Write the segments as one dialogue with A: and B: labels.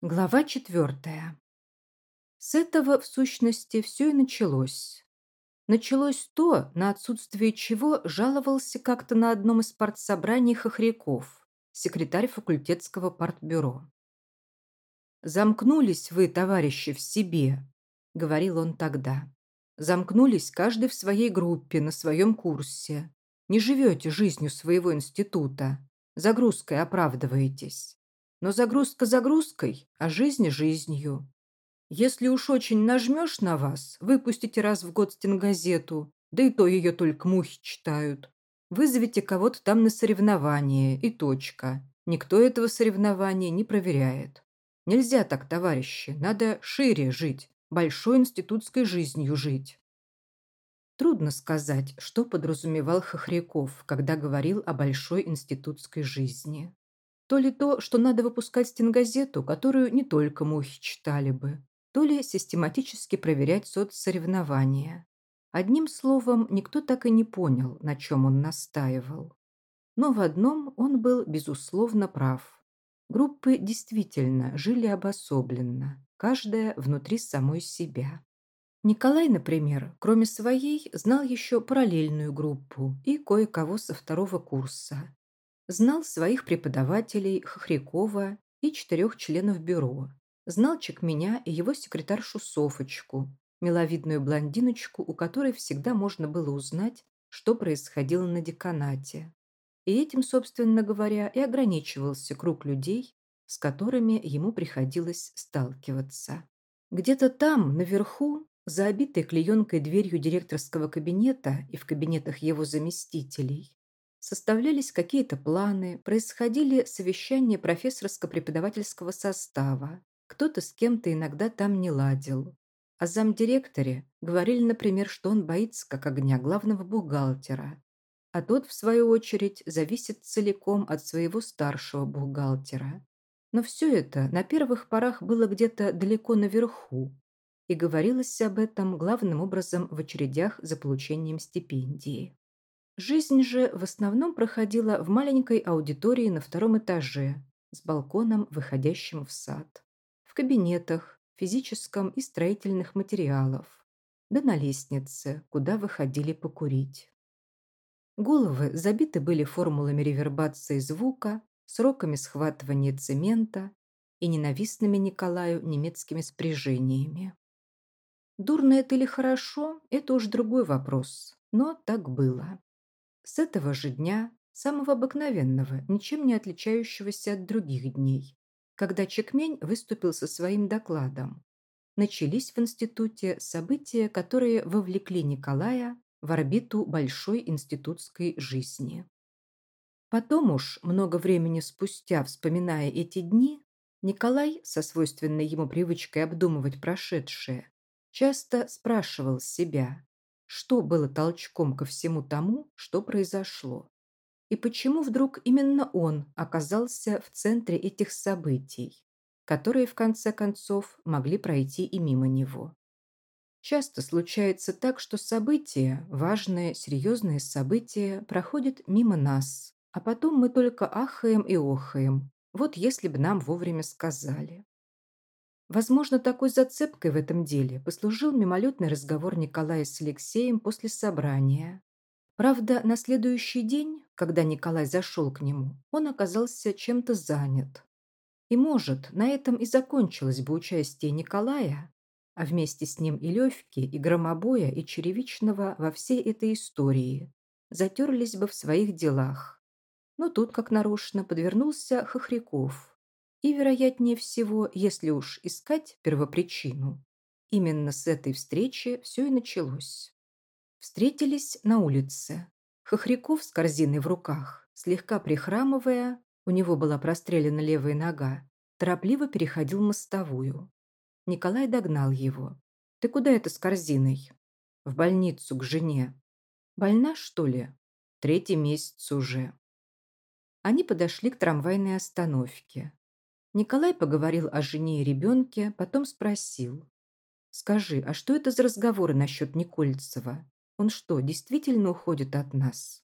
A: Глава четвертая. С этого, в сущности, все и началось. Началось то, на отсутствие чего жаловался как-то на одном из партсобраний Хохряков, секретарь факультетского партбюро. «Замкнулись вы, товарищи, в себе», — говорил он тогда. «Замкнулись каждый в своей группе, на своем курсе. Не живете жизнью своего института. Загрузкой оправдываетесь. Но загрузка загрузкой, а жизнь жизнью. Если уж очень нажмешь на вас, выпустите раз в год стенгазету, да и то ее только мухи читают. Вызовите кого-то там на соревнование, и точка. Никто этого соревнования не проверяет. Нельзя так, товарищи, надо шире жить, большой институтской жизнью жить. Трудно сказать, что подразумевал Хохряков, когда говорил о большой институтской жизни. То ли то, что надо выпускать стенгазету, которую не только мухи читали бы, то ли систематически проверять соцсоревнования. Одним словом, никто так и не понял, на чем он настаивал. Но в одном он был, безусловно, прав. Группы действительно жили обособленно, каждая внутри самой себя. Николай, например, кроме своей, знал еще параллельную группу и кое-кого со второго курса, Знал своих преподавателей Хохрякова и четырех членов бюро. Знал меня и его секретаршу Софочку, миловидную блондиночку, у которой всегда можно было узнать, что происходило на деканате. И этим, собственно говоря, и ограничивался круг людей, с которыми ему приходилось сталкиваться. Где-то там, наверху, за обитой клеенкой дверью директорского кабинета и в кабинетах его заместителей, Составлялись какие-то планы, происходили совещания профессорско-преподавательского состава. Кто-то с кем-то иногда там не ладил. О замдиректоре говорили, например, что он боится как огня главного бухгалтера. А тот, в свою очередь, зависит целиком от своего старшего бухгалтера. Но все это на первых порах было где-то далеко наверху, и говорилось об этом главным образом в очередях за получением стипендии. Жизнь же в основном проходила в маленькой аудитории на втором этаже с балконом, выходящим в сад. В кабинетах, физическом и строительных материалов. Да на лестнице, куда выходили покурить. Головы забиты были формулами ревербации звука, сроками схватывания цемента и ненавистными Николаю немецкими спряжениями. Дурно это или хорошо, это уж другой вопрос, но так было. С этого же дня, самого обыкновенного, ничем не отличающегося от других дней, когда Чекмень выступил со своим докладом, начались в институте события, которые вовлекли Николая в орбиту большой институтской жизни. Потом уж, много времени спустя, вспоминая эти дни, Николай, со свойственной ему привычкой обдумывать прошедшее, часто спрашивал себя, что было толчком ко всему тому, что произошло? И почему вдруг именно он оказался в центре этих событий, которые, в конце концов, могли пройти и мимо него? Часто случается так, что события, важные, серьезные события, проходят мимо нас, а потом мы только ахаем и охаем. Вот если бы нам вовремя сказали. Возможно, такой зацепкой в этом деле послужил мимолетный разговор Николая с Алексеем после собрания. Правда, на следующий день, когда Николай зашел к нему, он оказался чем-то занят. И, может, на этом и закончилось бы участие Николая, а вместе с ним и Левки, и Громобоя, и Черевичного во всей этой истории, затерлись бы в своих делах. Но тут, как нарочно, подвернулся Хохряков, и, вероятнее всего, если уж искать первопричину, именно с этой встречи все и началось. Встретились на улице. Хохряков с корзиной в руках, слегка прихрамывая, у него была прострелена левая нога, торопливо переходил мостовую. Николай догнал его. «Ты куда это с корзиной?» «В больницу, к жене». «Больна, что ли?» «Третий месяц уже». Они подошли к трамвайной остановке. Николай поговорил о жене и ребенке, потом спросил. «Скажи, а что это за разговоры насчет Никольцева? Он что, действительно уходит от нас?»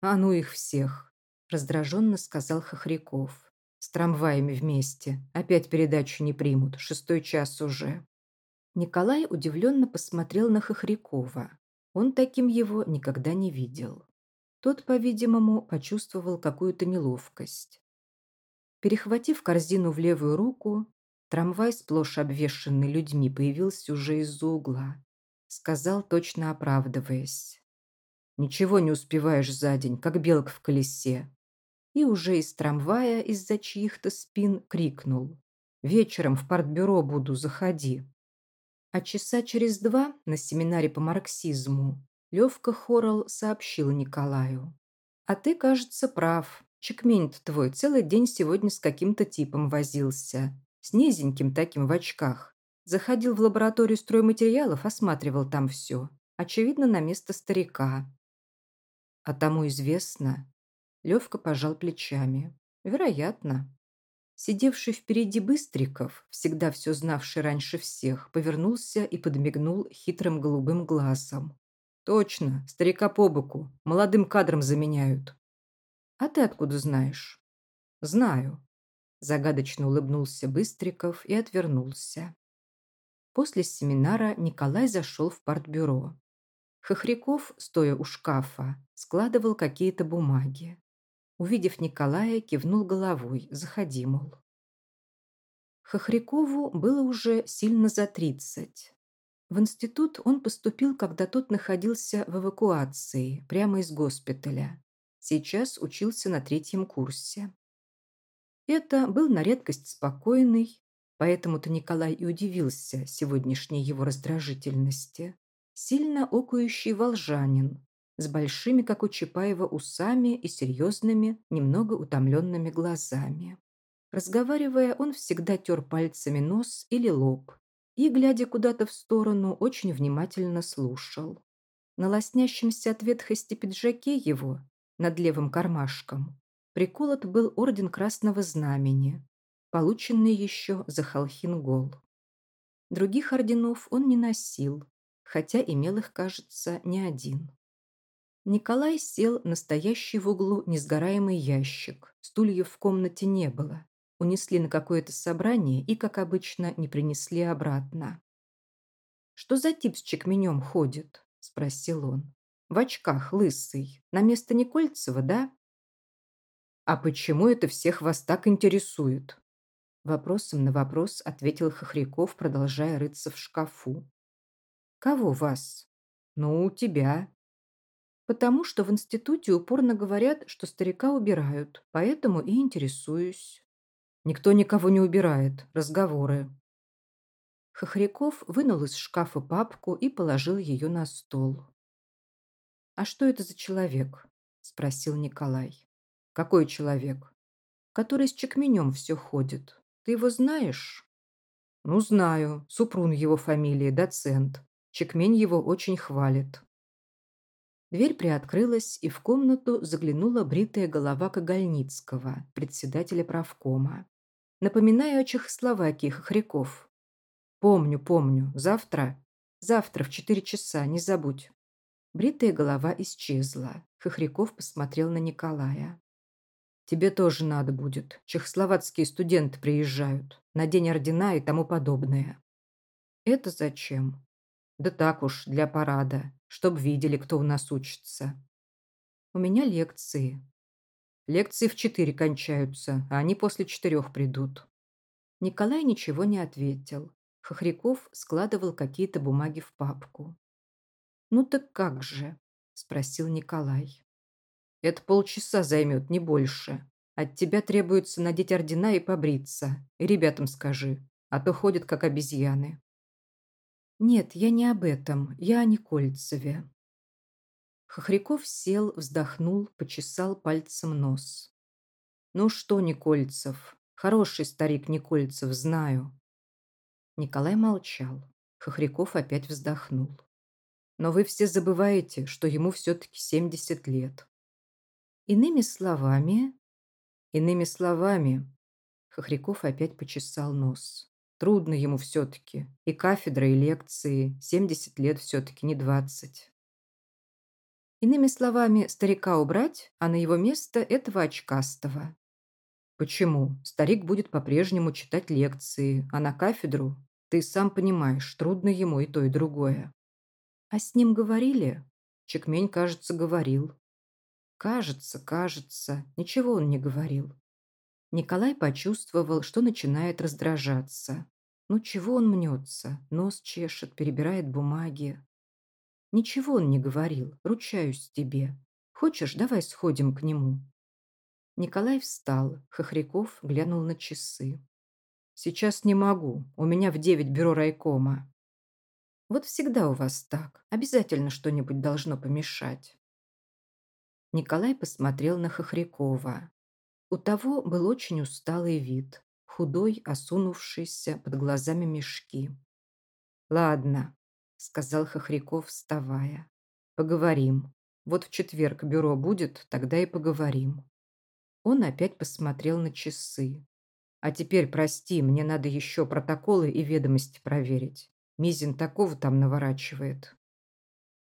A: «А ну их всех!» – раздраженно сказал Хохряков. С трамваями вместе. Опять передачу не примут. Шестой час уже. Николай удивленно посмотрел на Хохрякова. Он таким его никогда не видел. Тот, по-видимому, почувствовал какую-то неловкость. Перехватив корзину в левую руку, трамвай, сплошь обвешанный людьми, появился уже из-за угла. Сказал, точно оправдываясь. «Ничего не успеваешь за день, как белка в колесе». И уже из трамвая из-за чьих-то спин крикнул. «Вечером в партбюро буду, заходи». А часа через два на семинаре по марксизму Левка Хорал сообщил Николаю. «А ты, кажется, прав. Чекмень твой целый день сегодня с каким-то типом возился. С низеньким таким в очках. Заходил в лабораторию стройматериалов, осматривал там все. Очевидно, на место старика. А тому известно. Левка пожал плечами. Вероятно. Сидевший впереди Быстриков, всегда все знавший раньше всех, повернулся и подмигнул хитрым голубым глазом. «Точно, старика по боку, молодым кадром заменяют». «А ты откуда знаешь?» «Знаю», – загадочно улыбнулся Быстриков и отвернулся. После семинара Николай зашел в партбюро. Хохряков, стоя у шкафа, складывал какие-то бумаги. Увидев Николая, кивнул головой, заходи, мол. Хохрякову было уже сильно за тридцать. В институт он поступил, когда тот находился в эвакуации, прямо из госпиталя. Сейчас учился на третьем курсе. Это был на редкость спокойный, поэтому-то Николай и удивился сегодняшней его раздражительности. Сильно окающий волжанин, с большими, как у Чапаева, усами и серьезными, немного утомленными глазами. Разговаривая, он всегда тер пальцами нос или лоб и, глядя куда-то в сторону, очень внимательно слушал. На лоснящемся от ветхости пиджаке его, над левым кармашком, приколот был орден Красного Знамени, полученный еще за Халхингол. Других орденов он не носил, хотя имел их, кажется, не один. Николай сел на стоящий в углу несгораемый ящик. Стульев в комнате не было. Унесли на какое-то собрание и, как обычно, не принесли обратно. «Что за тип с чекменем ходит?» – спросил он. «В очках, лысый. На место Никольцева, да?» «А почему это всех вас так интересует?» Вопросом на вопрос ответил Хохряков, продолжая рыться в шкафу. «Кого вас?» «Ну, тебя», Потому что в институте упорно говорят, что старика убирают, поэтому и интересуюсь. Никто никого не убирает. Разговоры. Хохряков вынул из шкафа папку и положил ее на стол. «А что это за человек?» – спросил Николай. «Какой человек?» «Который с чекменем все ходит. Ты его знаешь?» «Ну, знаю. Супрун его фамилия, доцент. Чекмень его очень хвалит». Дверь приоткрылась, и в комнату заглянула бритая голова Кагальницкого, председателя правкома. Напоминаю о Чехословакии, Хохряков. Помню, помню. Завтра? Завтра в четыре часа, не забудь. Бритая голова исчезла. Хохряков посмотрел на Николая. Тебе тоже надо будет. Чехословацкие студенты приезжают. На день ордена и тому подобное. Это зачем? Да так уж, для парада, чтоб видели, кто у нас учится. У меня лекции. Лекции в четыре кончаются, а они после четырех придут. Николай ничего не ответил. Хохряков складывал какие-то бумаги в папку. «Ну так как же?» – спросил Николай. «Это полчаса займет, не больше. От тебя требуется надеть ордена и побриться. И ребятам скажи, а то ходят как обезьяны». «Нет, я не об этом. Я о Никольцеве». Хохряков сел, вздохнул, почесал пальцем нос. «Ну что, Никольцев? Хороший старик Никольцев, знаю». Николай молчал. Хохряков опять вздохнул. «Но вы все забываете, что ему все-таки 70 лет». «Иными словами...» «Иными словами...» Хохряков опять почесал нос. Трудно ему все-таки. И кафедра, и лекции. 70 лет все-таки, не 20. Иными словами, старика убрать, а на его место этого очкастого. Почему? Старик будет по-прежнему читать лекции, а на кафедру, ты сам понимаешь, трудно ему и то, и другое. А с ним говорили? Чекмень, кажется, говорил. Кажется, кажется, ничего он не говорил. Николай почувствовал, что начинает раздражаться. Ну чего он мнется, нос чешет, перебирает бумаги. Ничего он не говорил, ручаюсь тебе. Хочешь, давай сходим к нему. Николай встал, Хохряков глянул на часы. Сейчас не могу, у меня в девять бюро райкома. Вот всегда у вас так, обязательно что-нибудь должно помешать. Николай посмотрел на Хохрякова. У того был очень усталый вид, худой, осунувшийся, под глазами мешки. «Ладно», — сказал Хохряков, вставая. «Поговорим. Вот в четверг бюро будет, тогда и поговорим». Он опять посмотрел на часы. «А теперь, прости, мне надо еще протоколы и ведомости проверить. Мизин такого там наворачивает».